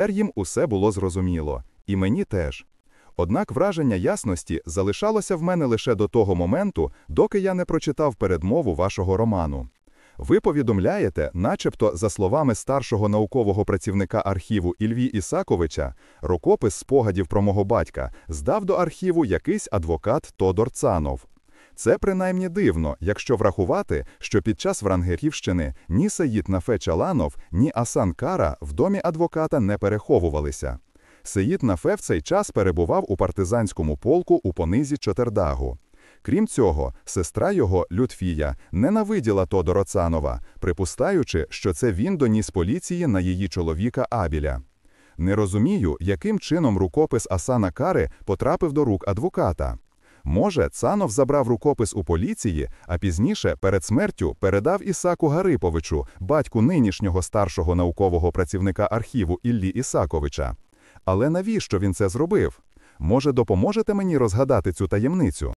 Тепер їм усе було зрозуміло, і мені теж. Однак враження ясності залишалося в мене лише до того моменту, доки я не прочитав передмову вашого роману. Ви повідомляєте, начебто, за словами старшого наукового працівника архіву Ільві Ісаковича, рукопис спогадів про мого батька здав до архіву якийсь адвокат Тодор Цанов. Це принаймні дивно, якщо врахувати, що під час Врангелівщини ні Саїд Нафе Чаланов, ні Асан Кара в домі адвоката не переховувалися. Сеїд Нафе в цей час перебував у партизанському полку у понизі Чотердагу. Крім цього, сестра його, Лютфія, ненавиділа Тодора Цанова, припускаючи, що це він доніс поліції на її чоловіка Абіля. Не розумію, яким чином рукопис Асана Кари потрапив до рук адвоката. Може, Цанов забрав рукопис у поліції, а пізніше, перед смертю, передав Ісаку Гариповичу, батьку нинішнього старшого наукового працівника архіву Іллі Ісаковича. Але навіщо він це зробив? Може, допоможете мені розгадати цю таємницю?